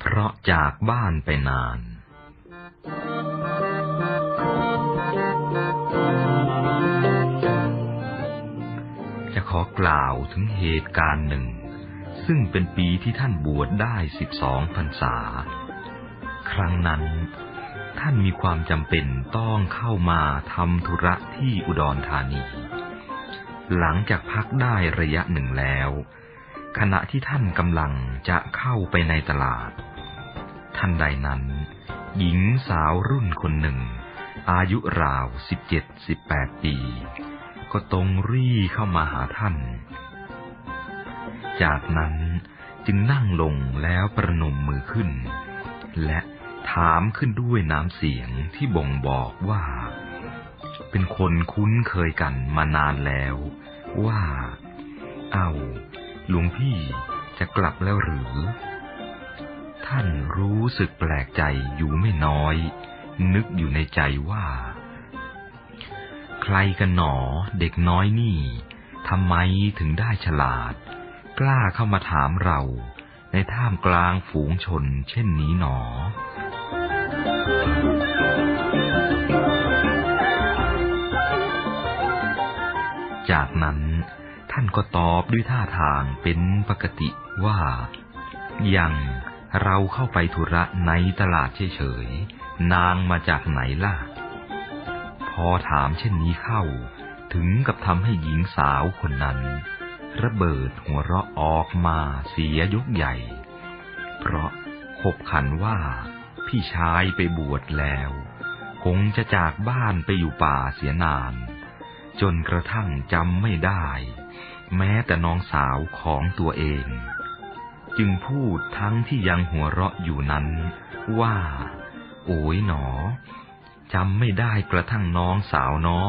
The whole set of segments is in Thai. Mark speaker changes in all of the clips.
Speaker 1: เพราะจากบ้านไปนาน จะขอกล่าวถึงเหตุการณ์หนึ่ง ซึ่งเป็นปีที่ท่านบวชได้สิบสองพรรษา ครั้งนั้น ท่านมีความจำเป็นต้องเข้ามาทำธุระที่อุดรธานี หลังจากพักได้ระยะหนึ่งแล้วขณะที่ท่านกำลังจะเข้าไปในตลาด ท่านใดนั้น หญิงสาวรุ่นคนหนึ่ง อายุราวสิบเจ็ดสิบแปดปี ก็ตรงรี่เข้ามาหาท่าน จากนั้นจึงนั่งลงแล้วประนมมือขึ้น และถามขึ้นด้วยน้ำเสียงที่บ่งบอกว่า เป็นคนคุ้นเคยกันมานานแล้ว ว่า เอาหลวงพี่จะกลับแล้วหรือ ท่านรู้สึกแปลกใจอยู่ไม่น้อย นึกอยู่ในใจว่า ใครกันหนอเด็กน้อยนี่ทำไมถึงได้ฉลาด กล้าเข้ามาถามเรา ในท่ามกลางฝูงชนเช่นนี้หนอ จากนั้นท่านก็ตอบด้วยท่าทางเป็นปกติว่า ยัง เราเข้าไปธุระในตลาดเฉยๆ นางมาจากไหนล่ะ พอถามเช่นนี้เข้า ถึงกับทำให้หญิงสาวคนนั้น ระเบิดหัวเราะออกมาเสียยกใหญ่ เพราะขบขันว่า พี่ชายไปบวชแล้ว คงจะจากบ้านไปอยู่ป่าเสียนาน จนกระทั่งจำไม่ได้ แม้แต่น้องสาวของตัวเอง จึงพูดทั้งที่ยังหัวเราะอยู่นั้น ว่า โอ๋ยหนอจำไม่ได้กระทั่งน้องสาวนอ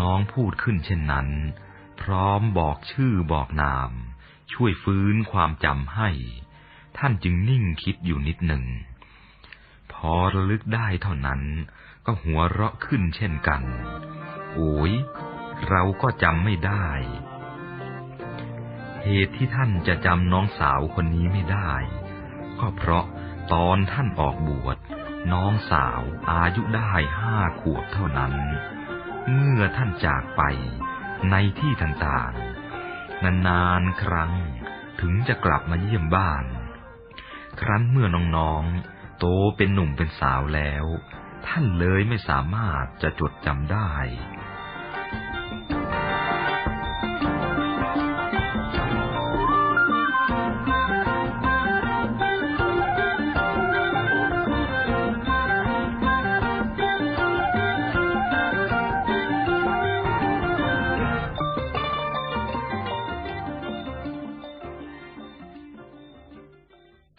Speaker 1: น้องพูดขึ้นเช่นนั้น พร้อมบอกชื่อบอกนาม ช่วยฟื้นความจำให้ ท่านจึงนิ่งคิดอยู่นิดหนึ่ง พอระลึกได้เท่านั้น ก็หัวเราะขึ้นเช่นกัน โอ้ย เราก็จำไม่ได้ เหตุที่ท่านจะจำน้องสาวคนนี้ไม่ได้ ก็เพราะตอนท่านออกบวช น้องสาวอายุได้ห้าขวบเท่านั้น เมื่อท่านจากไปในที่ต่างๆ นานๆ ครั้งถึงจะกลับมาเยี่ยมบ้าน ครั้นเมื่อน้องๆ โตเป็นหนุ่มเป็นสาวแล้ว ท่านเลยไม่สามารถจะจดจำได้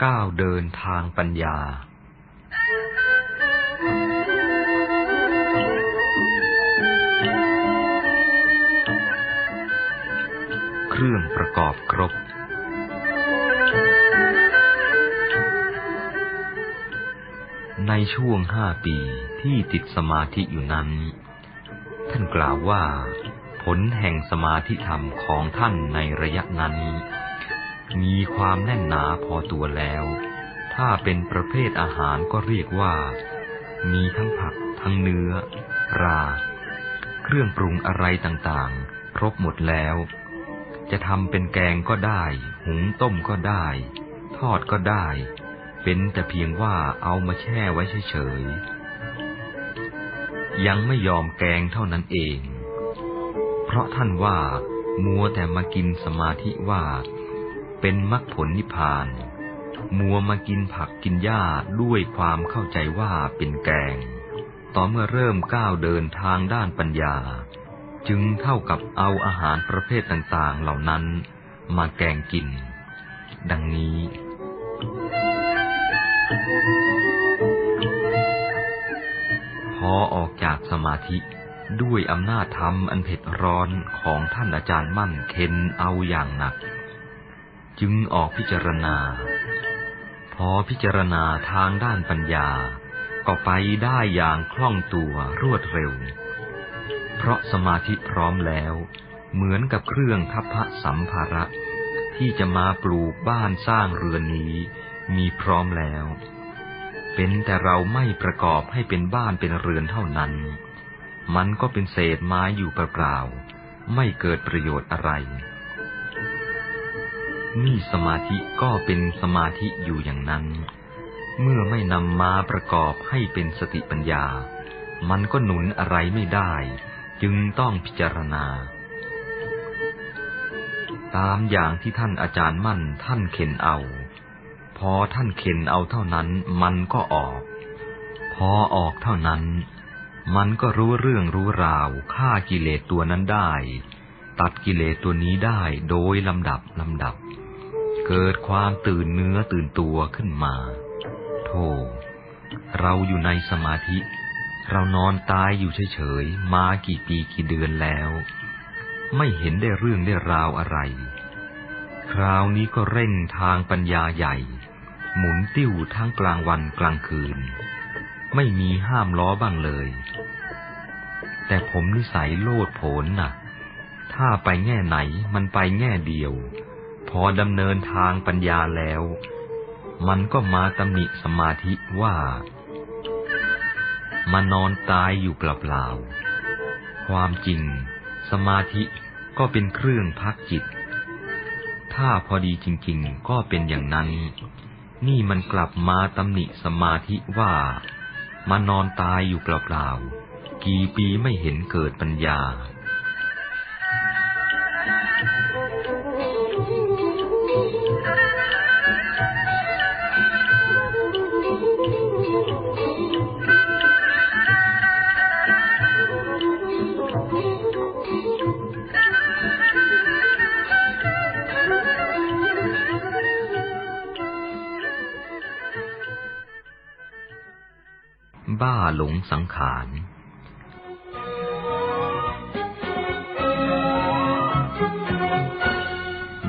Speaker 1: ก้าวเดินทางปัญญา รื่องประกอบครบ ในช่วงห้าปีที่ติดสมาธิอยู่นั้น ท่านกล่าวว่า ผลแห่งสมาธิธรรมของท่านในระยะนั้น มีความแน่นหนาพอตัวแล้ว ถ้าเป็นประเภทอาหารก็เรียกว่า มีทั้งผักทั้งเนื้อ รา เครื่องปรุงอะไรต่างๆ ครบหมดแล้ว จะทำเป็นแกงก็ได้ หุงต้มก็ได้ ทอดก็ได้ เป็นแต่เพียงว่าเอามาแช่ไว้เฉยๆ ยังไม่ยอมแกงเท่านั้นเอง เพราะท่านว่า มัวแต่มากินสมาธิว่า เป็นมรรคผลนิพพาน มัวมากินผักกินหญ้าด้วยความเข้าใจว่าเป็นแกง ต่อเมื่อเริ่มก้าวเดินทางด้านปัญญา จึงเท่ากับเอาอาหารประเภทต่างๆ เหล่านั้นมาแกงกิน ดังนี้ พอออกจากสมาธิด้วยอำนาจธรรมอันเผ็ดร้อนของท่านอาจารย์มั่นเค้นเอาอย่างหนัก จึงออกพิจารณา พอพิจารณาทางด้านปัญญา ก็ไปได้อย่างคล่องตัวรวดเร็ว เพราะสมาธิพร้อมแล้ว เหมือนกับเครื่องทัพพระสัมภาระ ที่จะมาปลูกบ้านสร้างเรือนนี้ มีพร้อมแล้ว เป็นแต่เราไม่ประกอบให้เป็นบ้านเป็นเรือนเท่านั้น มันก็เป็นเศษไม้อยู่เปล่าๆไม่เกิดประโยชน์อะไร นี่สมาธิก็เป็นสมาธิอยู่อย่างนั้น เมื่อไม่นำมาประกอบให้เป็นสติปัญญามันก็หนุนอะไรไม่ได้ จึงต้องพิจารณา ตามอย่างที่ท่านอาจารย์มั่นท่านเข็นเอา พอท่านเข็นเอาเท่านั้นมันก็ออก พอออกเท่านั้น มันก็รู้เรื่องรู้ราวฆ่ากิเลสตัวนั้นได้ ตัดกิเลสตัวนี้ได้โดยลำดับลำดับ เกิดความตื่นเนื้อตื่นตัวขึ้นมา โธ่เราอยู่ในสมาธิ เรานอนตายอยู่เฉยๆ มากี่ปีกี่เดือนแล้ว ไม่เห็นได้เรื่องได้ราวอะไร คราวนี้ก็เร่งทางปัญญาใหญ่ หมุนติ้วทั้งกลางวันกลางคืน ไม่มีห้ามล้อบ้างเลย แต่ผมนิสัยโลดโผนนะ่ะ ถ้าไปแง่ไหนมันไปแง่เดียว พอดำเนินทางปัญญาแล้ว มันก็มาตำหนิสมาธิว่า มานอนตายอยู่เปล่าๆ ความจริง สมาธิก็เป็นเครื่องพักจิต ถ้าพอดีจริงๆ ก็เป็นอย่างนั้น นี่มันกลับมาตำหนิสมาธิว่ามานอนตายอยู่เปล่าๆ กี่ปีไม่เห็นเกิดปัญญาบ้าาร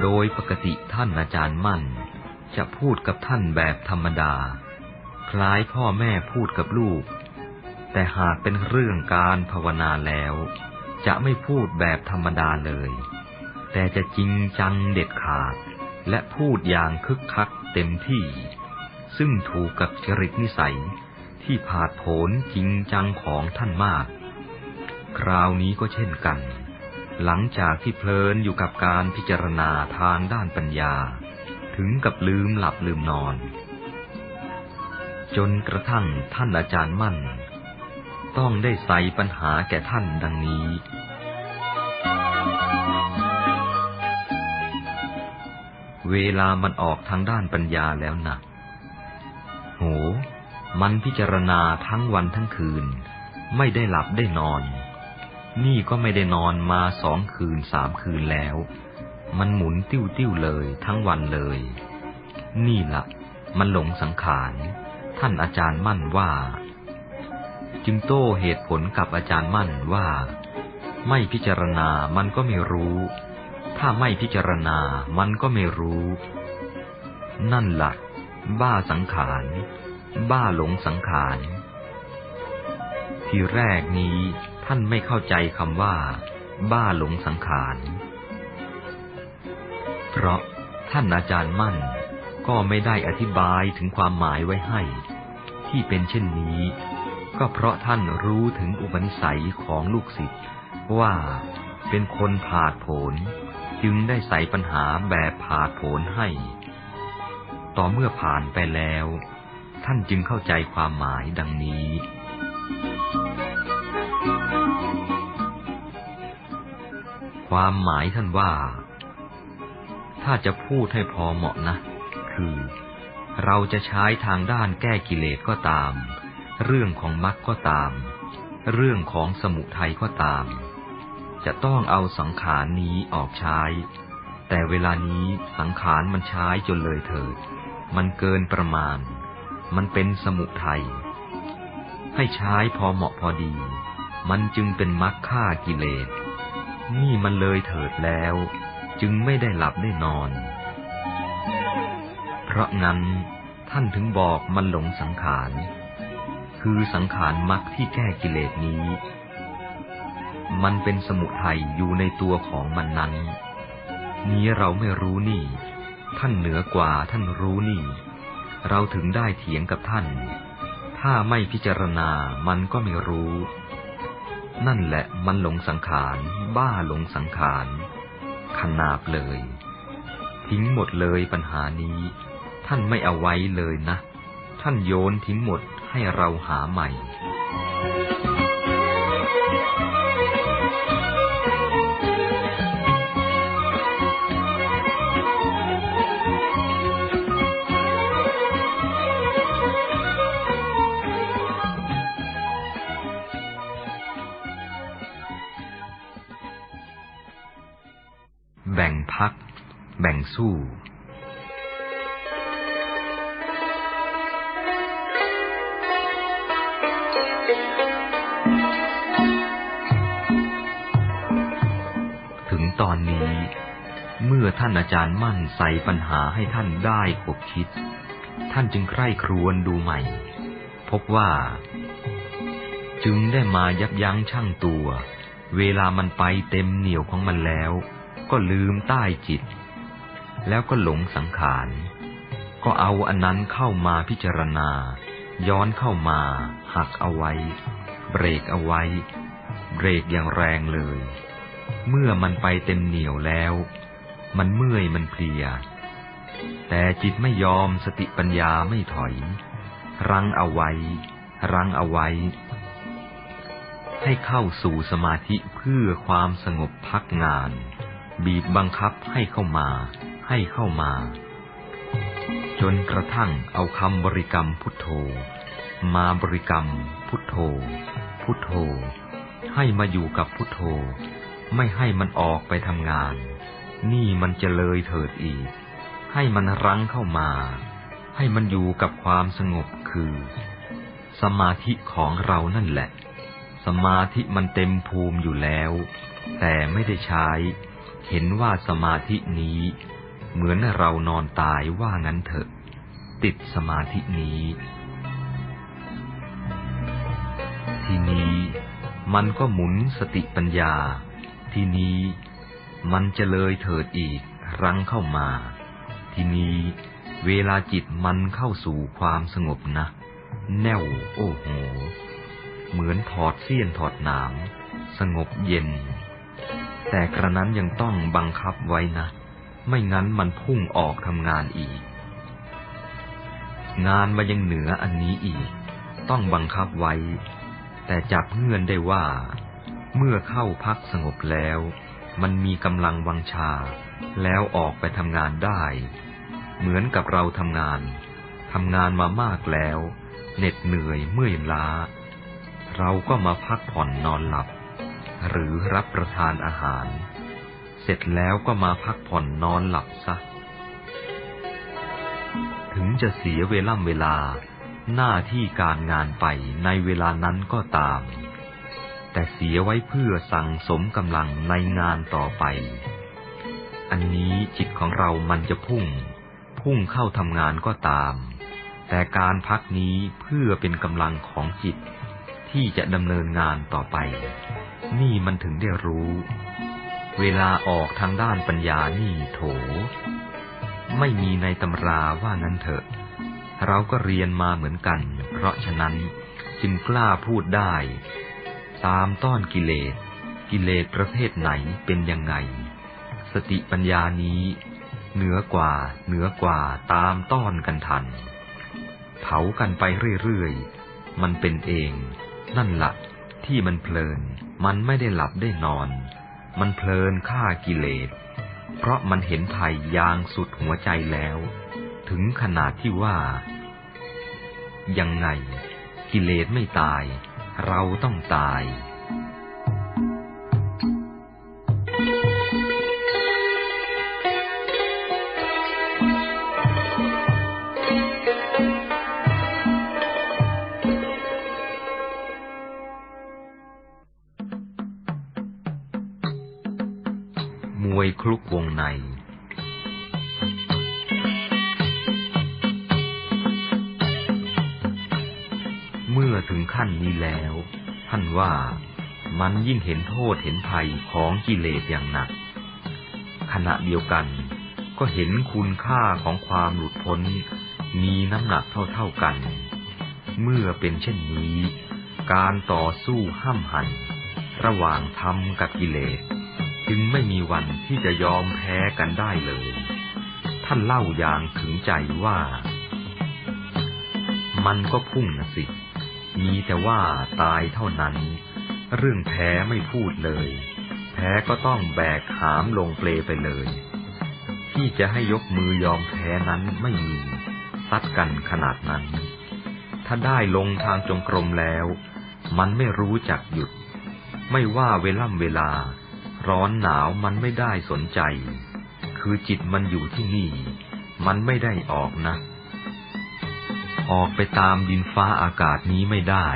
Speaker 1: โดยปกติท่านอาจารย์มั่น จะพูดกับท่านแบบธรรมดา คล้ายพ่อแม่พูดกับลูก แต่หากเป็นเรื่องการภาวนาแล้ว จะไม่พูดแบบธรรมดาเลย แต่จะจริงจังเด็ดขาด และพูดอย่างคึกคักเต็มที่ ซึ่งถูกกับจริตนิสัย ที่ผาดโผนจริงจังของท่านมาก คราวนี้ก็เช่นกัน หลังจากที่เพลินอยู่กับการพิจารณาทางด้านปัญญา ถึงกับลืมหลับลืมนอน จนกระทั่งท่านอาจารย์มั่น ต้องได้ใส่ปัญหาแก่ท่านดังนี้เวลามันออกทางด้านปัญญาแล้วนะโห มันพิจารณาทั้งวันทั้งคืน ไม่ได้หลับได้นอน นี่ก็ไม่ได้นอนมาสองคืนสามคืนแล้ว มันหมุนติ้วติ้วเลยทั้งวันเลย นี่ละ่ะมันหลงสังขาร ท่านอาจารย์มั่นว่า จึงโต้เหตุผลกับอาจารย์มั่นว่า ไม่พิจารณามันก็ไม่รู้ ถ้าไม่พิจารณามันก็ไม่รู้ นั่นละ่ะ บ้าสังขาร บ้าหลงสังขาร ทีแรกนี้ท่านไม่เข้าใจคำว่า บ้าหลงสังขาร เพราะท่านอาจารย์มั่นก็ไม่ได้อธิบายถึงความหมายไว้ให้ ที่เป็นเช่นนี้ ก็เพราะท่านรู้ถึงอุปนิสัยของลูกศิษย์ว่าเป็นคนผาดโผนจึงได้ใส่ปัญหาแบบผาดโผนให้ ต่อเมื่อผ่านไปแล้ว ท่านจึงเข้าใจความหมายดังนี้ ความหมายท่านว่า ถ้าจะพูดให้พอเหมาะนะ คือ เราจะใช้ทางด้านแก้กิเลสก็ตาม เรื่องของมรรคก็ตาม เรื่องของสมุทัยก็ตาม จะต้องเอาสังขารนี้ออกใช้ แต่เวลานี้สังขารมันใช้จนเลยเถิด มันเกินประมาณ มันเป็นสมุทัย ให้ใช้พอเหมาะพอดี มันจึงเป็นมรรคฆ่ากิเลส นี่มันเลยเถิดแล้ว จึงไม่ได้หลับได้นอน เพราะงั้นท่านถึงบอกมันหลงสังขาร คือสังขารมรรคที่แก้กิเลสนี้ มันเป็นสมุทัยอยู่ในตัวของมันนั้น นี้เราไม่รู้นี่ ท่านเหนือกว่าท่านรู้นี่ เราถึงได้เถียงกับท่าน ถ้าไม่พิจารณามันก็ไม่รู้ นั่นแหละมันหลงสังขาร บ้าหลงสังขาร ขนาบเลย ทิ้งหมดเลยปัญหานี้ ท่านไม่เอาไว้เลยนะ ท่านโยนทิ้งหมดให้เราหาใหม่ แบ่งสู้ ถึงตอนนี้ เมื่อท่านอาจารย์มั่นใส่ปัญหาให้ท่านได้ขบคิด ท่านจึงใคร่ครวญดูใหม่ พบว่า จึงได้มายับยั้งชั่งตัว เวลามันไปเต็มเหนียวของมันแล้วก็ลืมใต้จิต แล้วก็หลงสังขาร ก็เอาอันนั้นเข้ามาพิจารณา ย้อนเข้ามา หักเอาไว้ เบรกเอาไว้ เบรกอย่างแรงเลย เมื่อมันไปเต็มเหนียวแล้ว มันเมื่อยมันเพลีย แต่จิตไม่ยอมสติปัญญาไม่ถอย รังเอาไว้ รังเอาไว้ ให้เข้าสู่สมาธิเพื่อความสงบพักงาน บีบบังคับให้เข้ามา ให้เข้ามา จนกระทั่งเอาคำบริกรรมพุทโธ มาบริกรรม พุทโธ พุทโธ ให้มาอยู่กับพุทโธ ไม่ให้มันออกไปทำงาน นี่มันจะเลยเถิดอีก ให้มันรั้งเข้ามา ให้มันอยู่กับความสงบคือ สมาธิของเรานั่นแหละ สมาธิมันเต็มภูมิอยู่แล้ว แต่ไม่ได้ใช้เห็นว่าสมาธินี้ เหมือนเรานอนตายว่างั้นเถอะ ติดสมาธินี้ ทีนี้มันก็หมุนสติปัญญา ทีนี้มันจะเลยเถิดอีกรั้งเข้ามา ทีนี้เวลาจิตมันเข้าสู่ความสงบนะ แน่วโอ้โห เหมือนถอดเสี้ยนถอดหนาม สงบเย็น แต่กระนั้นยังต้องบังคับไว้นะ ไม่งั้นมันพุ่งออกทำงานอีก งานมายังเหนืออันนี้อีก ต้องบังคับไว้ แต่จับเงื่อนได้ว่า เมื่อเข้าพักสงบแล้ว มันมีกำลังวังชา แล้วออกไปทำงานได้ เหมือนกับเราทำงานทำงานมามากแล้ว เหน็ดเหนื่อยเมื่อยล้า เราก็มาพักผ่อนนอนหลับ หรือรับประทานอาหาร เสร็จแล้วก็มาพักผ่อนนอนหลับซะ ถึงจะเสียเวล่ำเวลาหน้าที่การงานไปในเวลานั้นก็ตาม แต่เสียไว้เพื่อสั่งสมกำลังในงานต่อไป อันนี้จิตของเรามันจะพุ่ง พุ่งเข้าทำงานก็ตาม แต่การพักนี้เพื่อเป็นกำลังของจิตที่จะดำเนินงานต่อไป นี่มันถึงได้รู้ เวลาออกทางด้านปัญญานี่โถ ไม่มีในตำราว่านั้นเถอะ เราก็เรียนมาเหมือนกัน เพราะฉะนั้นจึงกล้าพูดได้ ตามต้อนกิเลส กิเลสประเภทไหนเป็นยังไง สติปัญญานี้ เหนือกว่า เหนือกว่าตามต้อนกันทัน เผากันไปเรื่อยๆ มันเป็นเอง นั่นละ่ะที่มันเพลิน มันไม่ได้หลับได้นอน มันเพลินฆ่ากิเลส เพราะมันเห็นภัยยางสุดหัวใจแล้ว ถึงขนาดที่ว่า ยังไงกิเลสไม่ตาย เราต้องตาย คลุกวงใน เมื่อถึงขั้นนี้แล้ว ท่านว่ามันยิ่งเห็นโทษเห็นภัยของกิเลสอย่างหนัก ขณะเดียวกันก็เห็นคุณค่าของความหลุดพ้นมีน้ำหนักเท่าๆกัน เมื่อเป็นเช่นนี้ การต่อสู้ห้ามหัน ระหว่างธรรมกับกิเลส จึงไม่มีวันที่จะยอมแพ้กันได้เลย ท่านเล่าอย่างถึงใจว่า มันก็พุ่งนะสิ มีแต่ว่าตายเท่านั้น เรื่องแพ้ไม่พูดเลย แพ้ก็ต้องแบกหามลงเปลไปเลย ที่จะให้ยกมือยอมแพ้นั้นไม่มี ซัดกันขนาดนั้น ถ้าได้ลงทางจงกรมแล้ว มันไม่รู้จักหยุด ไม่ว่าเวล่ำเวลา ร้อนหนาวมันไม่ได้สนใจ คือจิตมันอยู่ที่นี่ มันไม่ได้ออกนะ ออกไปตามดินฟ้าอากาศนี้ไม่ได้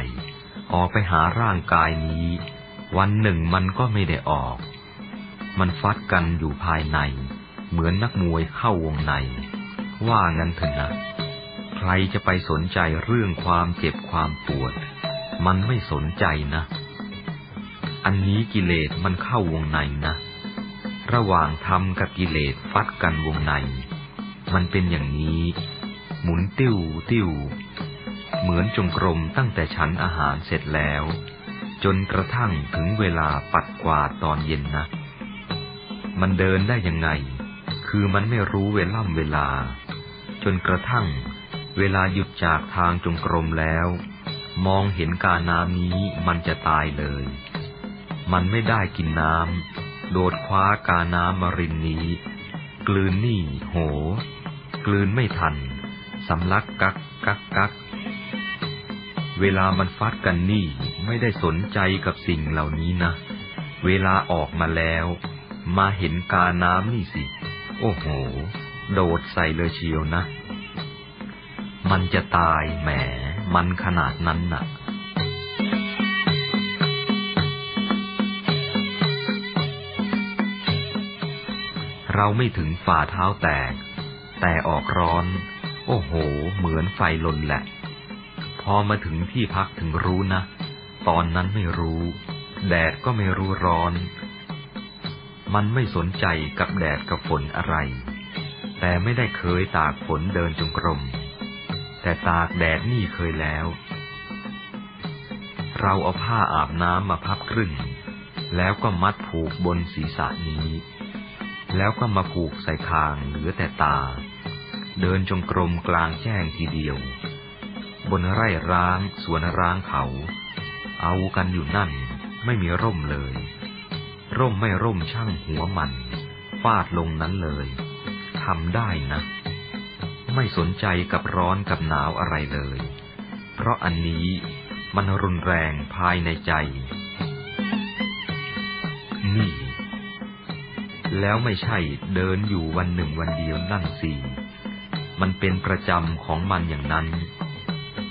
Speaker 1: ออกไปหาร่างกายนี้ วันหนึ่งมันก็ไม่ได้ออก มันฟัดกันอยู่ภายใน เหมือนนักมวยเข้าวงใน ว่างั้นเถอะนะ ใครจะไปสนใจเรื่องความเจ็บความปวด มันไม่สนใจนะ อันนี้กิเลสมันเข้าวงในนะ ระหว่างธรรมกับกิเลสฟัดกันวงใน มันเป็นอย่างนี้ หมุนติ้วติ้ว เหมือนจงกรมตั้งแต่ฉันอาหารเสร็จแล้ว จนกระทั่งถึงเวลาปัดกวาดตอนเย็นนะ มันเดินได้ยังไง คือมันไม่รู้เวล่ำเวลา จนกระทั่ง เวลาหยุดจากทางจงกรมแล้ว มองเห็นกาน้ำนี้มันจะตายเลย มันไม่ได้กินน้ำ โดดคว้ากาน้ำมารินนี้ กลืนนี่โห กลืนไม่ทัน สำลักกักกักกัก เวลามันฟัดกันนี่ไม่ได้สนใจกับสิ่งเหล่านี้นะ เวลาออกมาแล้ว มาเห็นกาน้ำนี่สิ โอ้โห โดดใส่เลยเชียวนะ มันจะตายแหม มันขนาดนั้นน่ะ เราไม่ถึงฝ่าเท้าแตก แต่ออกร้อน โอ้โห เหมือนไฟลนแหละ พอมาถึงที่พักถึงรู้นะ ตอนนั้นไม่รู้ แดดก็ไม่รู้ร้อน มันไม่สนใจกับแดดกับฝนอะไร แต่ไม่ได้เคยตากฝนเดินจงกรม แต่ตากแดดนี่เคยแล้ว เราเอาผ้าอาบน้ำมาพับครึ่งแล้วก็มัดผูกบนศีรษะนี้ แล้วก็มาผูกใส่คางเหลือแต่ตา เดินจงกรมกลางแจ้งทีเดียว บนไร่ร้างสวนร้างเขา เอากันอยู่นั่นไม่มีร่มเลย ร่มไม่ร่มช่างหัวมันฟาดลงนั้นเลยทำได้นะ ไม่สนใจกับร้อนกับหนาวอะไรเลย เพราะอันนี้มันรุนแรงภายในใจ แล้วไม่ใช่เดินอยู่วันหนึ่งวันเดียวนั่นสิมันเป็นประจำของมันอย่างนั้น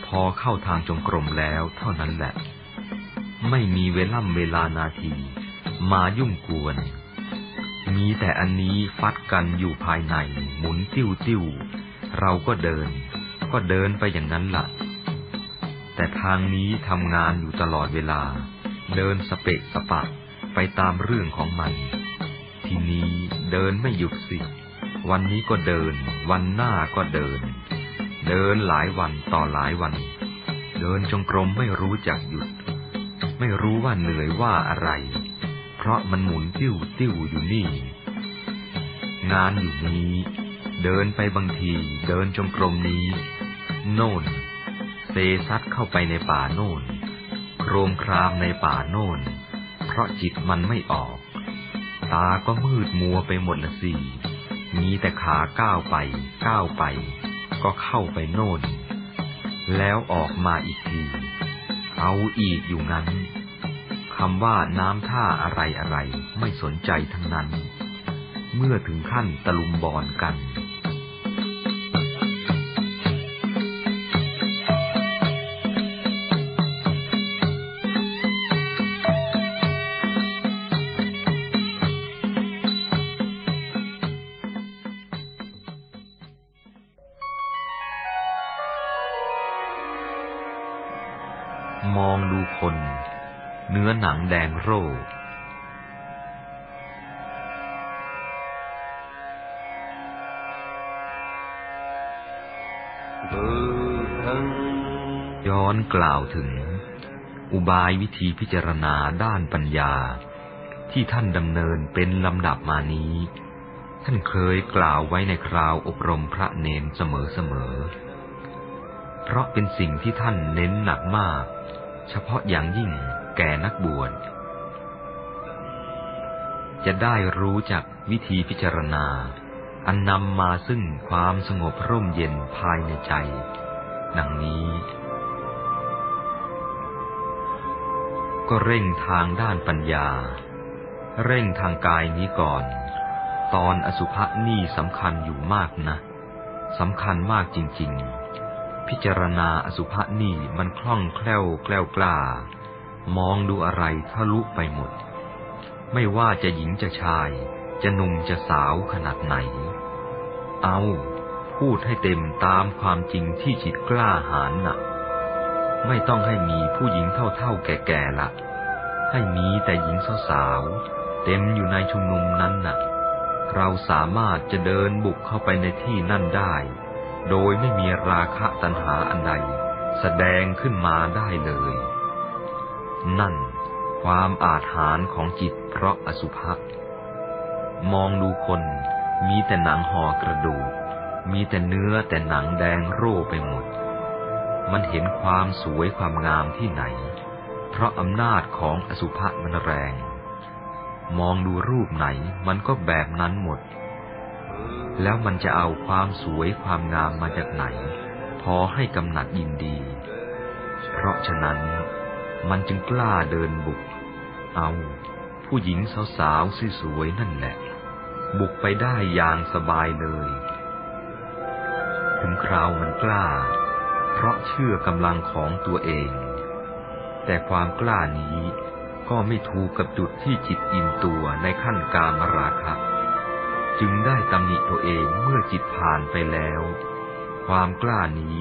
Speaker 1: พอเข้าทางจงกรมแล้วเท่านั้นแหละ ไม่มีเวล่ำเวลานาที มายุ่งกวน มีแต่อันนี้ฟัดกันอยู่ภายใน หมุนติ้วติ้วเราก็เดิน ก็เดินไปอย่างนั้นละ่ะ แต่ทางนี้ทำงานอยู่ตลอดเวลา เดินสเปะสปะไปตามเรื่องของมัน ทีนี้เดินไม่หยุดสิ วันนี้ก็เดิน วันหน้าก็เดิน เดินหลายวันต่อหลายวัน เดินจงกรมไม่รู้จักหยุด ไม่รู้ว่าเหนื่อยว่าอะไร เพราะมันหมุนติ้วติ้วอยู่นี่ งานอยู่นี้ เดินไปบางที เดินจงกรมนี้ โน่นเซซัดเข้าไปในป่าโน่นโครมครามในป่าโน่น เพราะจิตมันไม่ออก ตาก็มืดมัวไปหมดละสิมีแต่ขาก้าวไปก้าวไป ก็เข้าไปโน่น แล้วออกมาอีกที เอาอีกอยู่งั้นคำว่าน้ำท่าอะไรอะไรไม่สนใจทั้งนั้น เมื่อถึงขั้นตะลุมบอลกัน แดงโร่ย้อนกล่าวถึง อุบายวิธีพิจารณาด้านปัญญา ที่ท่านดำเนินเป็นลำดับมานี้ ท่านเคยกล่าวไว้ในคราวอบรมพระเนนเสมอๆเพราะเป็นสิ่งที่ท่านเน้นหนักมาก เฉพาะอย่างยิ่ง แก่นักบวชจะได้รู้จักวิธีพิจารณา อันนำมาซึ่งความสงบร่มเย็นภายในใจ ดังนี้ ก็เร่งทางด้านปัญญา เร่งทางกายนี้ก่อน ตอนอสุภะนี่สำคัญอยู่มากนะสำคัญมากจริง ๆ พิจารณาอสุภะนี่มันคล่องแคล่วแกล้วกล้า มองดูอะไรทะลุไปหมด ไม่ว่าจะหญิงจะชาย จะหนุ่มจะสาวขนาดไหน เอาพูดให้เต็มตามความจริงที่จิตกล้าหาญนะ่ะ ไม่ต้องให้มีผู้หญิงเท่าๆแก่ๆละให้มีแต่หญิงสาวๆเต็มอยู่ในชุมนุมนั้นนะ่ะ เราสามารถจะเดินบุกเข้าไปในที่นั่นได้ โดยไม่มีราคะตัณหาอันใด แสดงขึ้นมาได้เลย นั่น ความอาจหารของจิตเพราะอสุภะมองดูคนมีแต่หนังห่อกระดูก มีแต่เนื้อแต่หนังแดงโร่ไปหมด มันเห็นความสวยความงามที่ไหน เพราะอำนาจของอสุภะมันแรง มองดูรูปไหนมันก็แบบนั้นหมด แล้วมันจะเอาความสวยความงามมาจากไหน พอให้กำหนัดยินดี เพราะฉะนั้น มันจึงกล้าเดินบุก เอา ผู้หญิงสาวๆสวยๆนั่นแหละ บุกไปได้อย่างสบายเลย ถึงคราวมันกล้า เพราะเชื่อกำลังของตัวเอง แต่ความกล้านี้ก็ไม่ถูกกับจุดที่จิตอิ่มตัวในขั้นการมราคะ จึงได้ตำหนิตัวเองเมื่อจิตผ่านไปแล้ว ความกล้านี้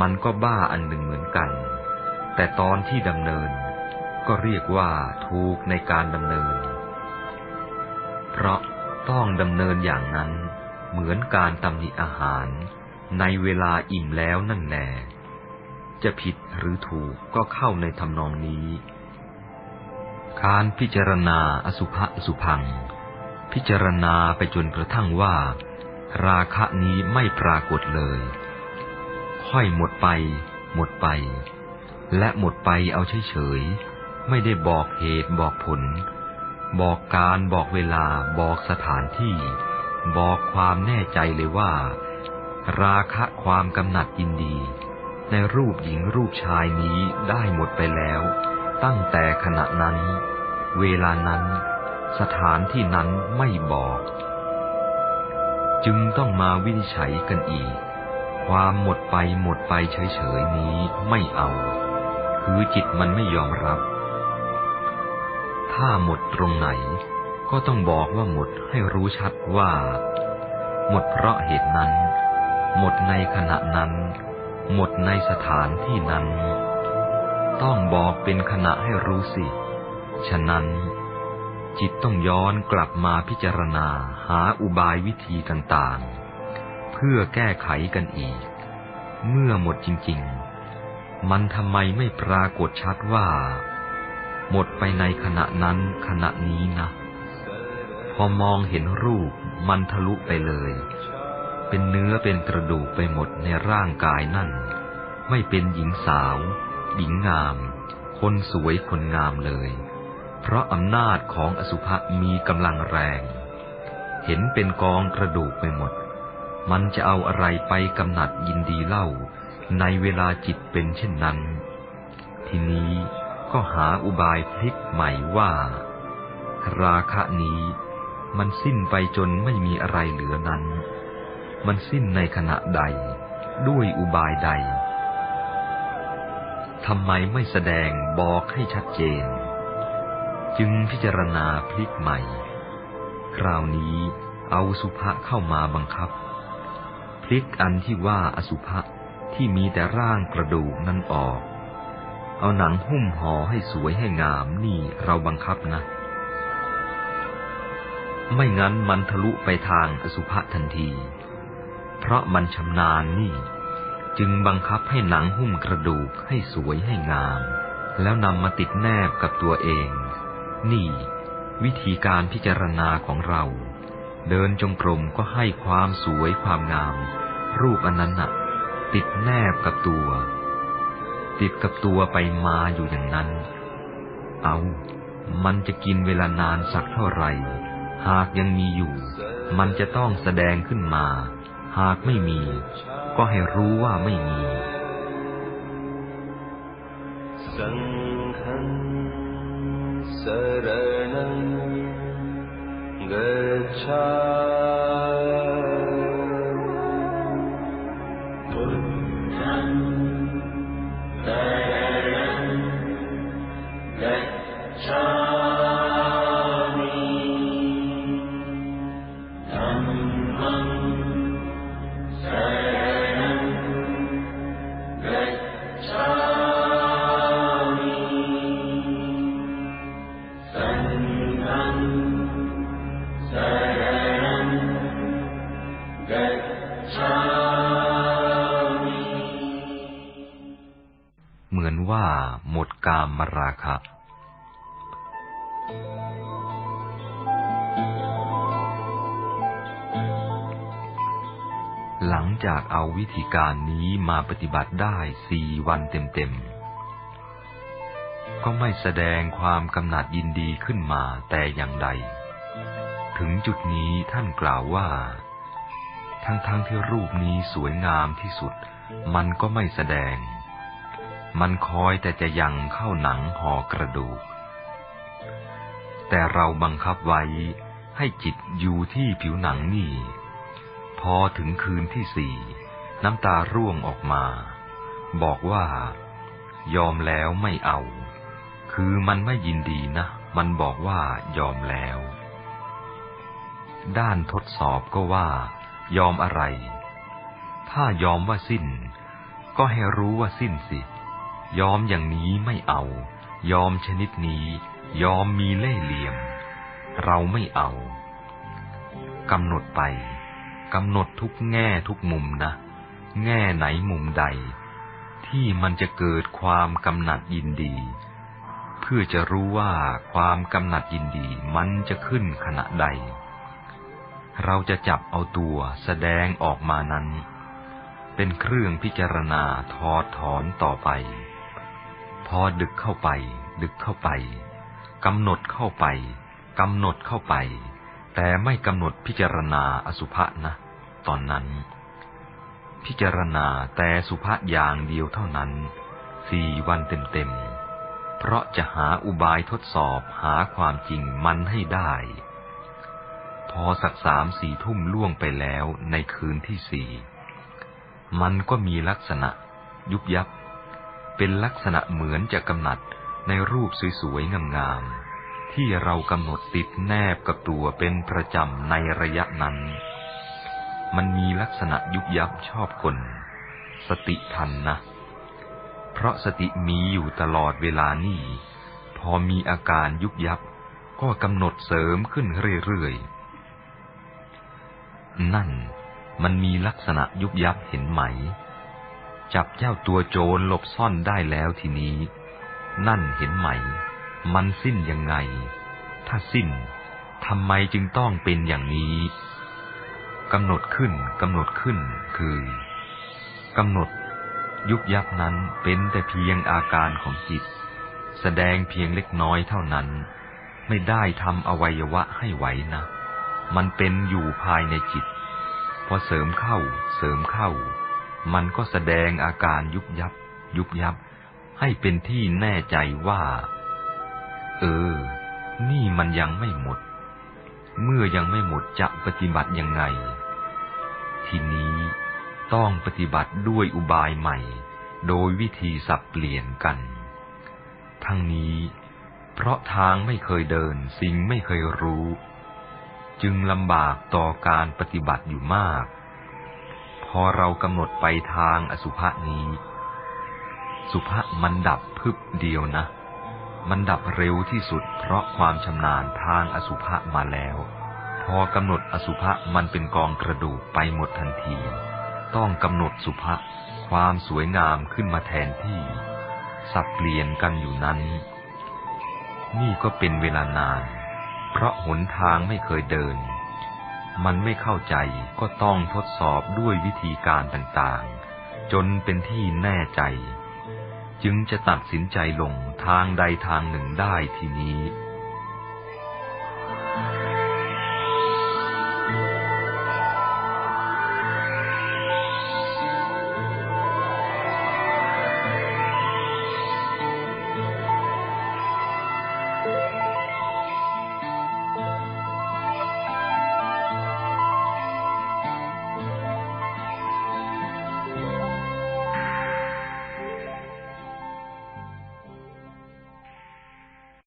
Speaker 1: มันก็บ้าอันหนึ่งเหมือนกัน แต่ตอนที่ดำเนิน ก็เรียกว่าถูกในการดำเนิน เพราะต้องดำเนินอย่างนั้น เหมือนการตำหนิอาหาร ในเวลาอิ่มแล้วนั่นแน่จะผิดหรือถูกก็เข้าในทำนองนี้ การพิจารณาอสุภะอสุพัง พิจารณาไปจนกระทั่งว่า ราคะนี้ไม่ปรากฏเลย ค่อยหมดไป หมดไป และหมดไปเอาเฉยๆ ไม่ได้บอกเหตุบอกผล บอกการบอกเวลาบอกสถานที่ บอกความแน่ใจเลยว่า ราคะความกำหนัดยินดี ในรูปหญิงรูปชายนี้ได้หมดไปแล้ว ตั้งแต่ขณะนั้น เวลานั้น สถานที่นั้นไม่บอก จึงต้องมาวินิจฉัยกันอีก ความหมดไปหมดไปเฉยๆนี้ไม่เอา คือจิตมันไม่ยอมรับ ถ้าหมดตรงไหน ก็ต้องบอกว่าหมดให้รู้ชัดว่า หมดเพราะเหตุนั้น หมดในขณะนั้น หมดในสถานที่นั้น ต้องบอกเป็นขณะให้รู้สิ ฉะนั้น จิตต้องย้อนกลับมาพิจารณาหาอุบายวิธีต่างๆ เพื่อแก้ไขกันอีก เมื่อหมดจริง ๆ มันทำไมไม่ปรากฏชัดว่า หมดไปในขณะนั้นขณะนี้นะ พอมองเห็นรูปมันทะลุไปเลย เป็นเนื้อเป็นกระดูกไปหมดในร่างกายนั่น ไม่เป็นหญิงสาว หญิงงาม คนสวยคนงามเลย เพราะอำนาจของอสุภะมีกำลังแรง เห็นเป็นกองกระดูกไปหมด มันจะเอาอะไรไปกำหนัดยินดีเล่า ในเวลาจิตเป็นเช่นนั้น ทีนี้ก็หาอุบายพลิกใหม่ว่า ราคะนี้มันสิ้นไปจนไม่มีอะไรเหลือนั้น มันสิ้นในขณะใด ด้วยอุบายใดทำไมไม่แสดงบอกให้ชัดเจน จึงพิจารณาพลิกใหม่ คราวนี้เอาสุภะเข้ามาบังคับ พลิกอันที่ว่าอสุภะ ที่มีแต่ร่างกระดูกนั้นออก เอาหนังหุ้มห่อให้สวยให้งามนี่เราบังคับนะ ไม่งั้นมันทะลุไปทางอสุภะทันที เพราะมันชำนาญนี่ จึงบังคับให้หนังหุ้มกระดูกให้สวยให้งาม แล้วนำมาติดแนบกับตัวเอง นี่ วิธีการพิจารณาของเรา เดินจงกรมก็ให้ความสวยความงาม รูปอนนันน่ะ ติดแนบกับตัว ติดกับตัวไปมาอยู่อย่างนั้น เอามันจะกินเวลานานสักเท่าไหร่ หากยังมีอยู่ มันจะต้องแสดงขึ้นมา หากไม่มี ก็ให้รู้ว่าไม่มี
Speaker 2: สังฆสรณังกัจฉา
Speaker 1: เอาวิธีการนี้มาปฏิบัติได้สี่วันเต็มๆ ก็ไม่แสดงความกำหนัดยินดีขึ้นมาแต่อย่างใด ถึงจุดนี้ท่านกล่าวว่า ทั้งๆทที่รูปนี้สวยงามที่สุด มันก็ไม่แสดง มันคอยแต่จะยังเข้าหนังห่อกระดูก แต่เราบังคับไว้ให้จิตอยู่ที่ผิวหนังนี่พอถึงคืนที่สี่ น้ำตาร่วงออกมา บอกว่า ยอมแล้วไม่เอา คือมันไม่ยินดีนะ มันบอกว่ายอมแล้ว ด้านทดสอบก็ว่า ยอมอะไร ถ้ายอมว่าสิ้น ก็ให้รู้ว่าสิ้นสิ ยอมอย่างนี้ไม่เอา ยอมชนิดนี้ ยอมมีเล่ห์เหลี่ยม เราไม่เอากำหนดไปกำหนดทุกแง่ทุกมุมนะ แง่ไหนมุมใด ที่มันจะเกิดความกำหนัดยินดี เพื่อจะรู้ว่าความกำหนัดยินดีมันจะขึ้นขณะใด เราจะจับเอาตัวแสดงออกมานั้น เป็นเครื่องพิจารณาถอดถอนต่อไป พอดึกเข้าไป ดึกเข้าไปกำหนดเข้าไปกำหนดเข้าไป แต่ไม่กำหนดพิจารณาอสุภะนะ ตอนนั้น พิจารณาแต่สุภะอย่างเดียวเท่านั้นสี่วันเต็มๆ เพราะจะหาอุบายทดสอบหาความจริงมันให้ได้ พอสักสามสี่ทุ่มล่วงไปแล้วในคืนที่สี่ มันก็มีลักษณะ ยุบยับ เป็นลักษณะเหมือนจะกำหนัดในรูปสวยๆ งามๆ ที่เรากำหนดติดแนบกับตัวเป็นประจำในระยะนั้น มันมีลักษณะยุบยับชอบคน สติทันนะ เพราะสติมีอยู่ตลอดเวลานี่ พอมีอาการยุบยับ ก็กำหนดเสริมขึ้นเรื่อยๆ นั่นมันมีลักษณะยุบยับเห็นไหม จับเจ้าตัวโจรหลบซ่อนได้แล้วทีนี้ นั่นเห็นไหม มันสิ้นยังไง ถ้าสิ้นทำไมจึงต้องเป็นอย่างนี้ กำหนดขึ้นกำหนดขึ้นคือกำหนด ยุบยับนั้นเป็นแต่เพียงอาการของจิต แสดงเพียงเล็กน้อยเท่านั้น ไม่ได้ทำอวัยวะให้ไหวนะ มันเป็นอยู่ภายในจิต พอเสริมเข้าเสริมเข้า มันก็แสดงอาการยุบยับ ยุบยับ ให้เป็นที่แน่ใจว่า เออ นี่มันยังไม่หมด เมื่อยังไม่หมดจะปฏิบัติยังไง ทีนี้ต้องปฏิบัติด้วยอุบายใหม่ โดยวิธีสับเปลี่ยนกัน ทั้งนี้ เพราะทางไม่เคยเดินสิ่งไม่เคยรู้ จึงลำบากต่อการปฏิบัติอยู่มาก พอเรากำหนดไปทางอสุภะนี้ สุภะมันดับพึบเดียวนะ มันดับเร็วที่สุดเพราะความชำนาญทางอสุภะมาแล้ว พอกำหนดอสุภะมันเป็นกองกระดูกไปหมดทันที ต้องกำหนดสุภะความสวยงามขึ้นมาแทนที่ สับเปลี่ยนกันอยู่นั้น นี่ก็เป็นเวลานาน เพราะหนทางไม่เคยเดิน มันไม่เข้าใจก็ต้องทดสอบด้วยวิธีการต่างๆ จนเป็นที่แน่ใจ จึงจะตัดสินใจลงทางใดทางหนึ่งได้ทีนี้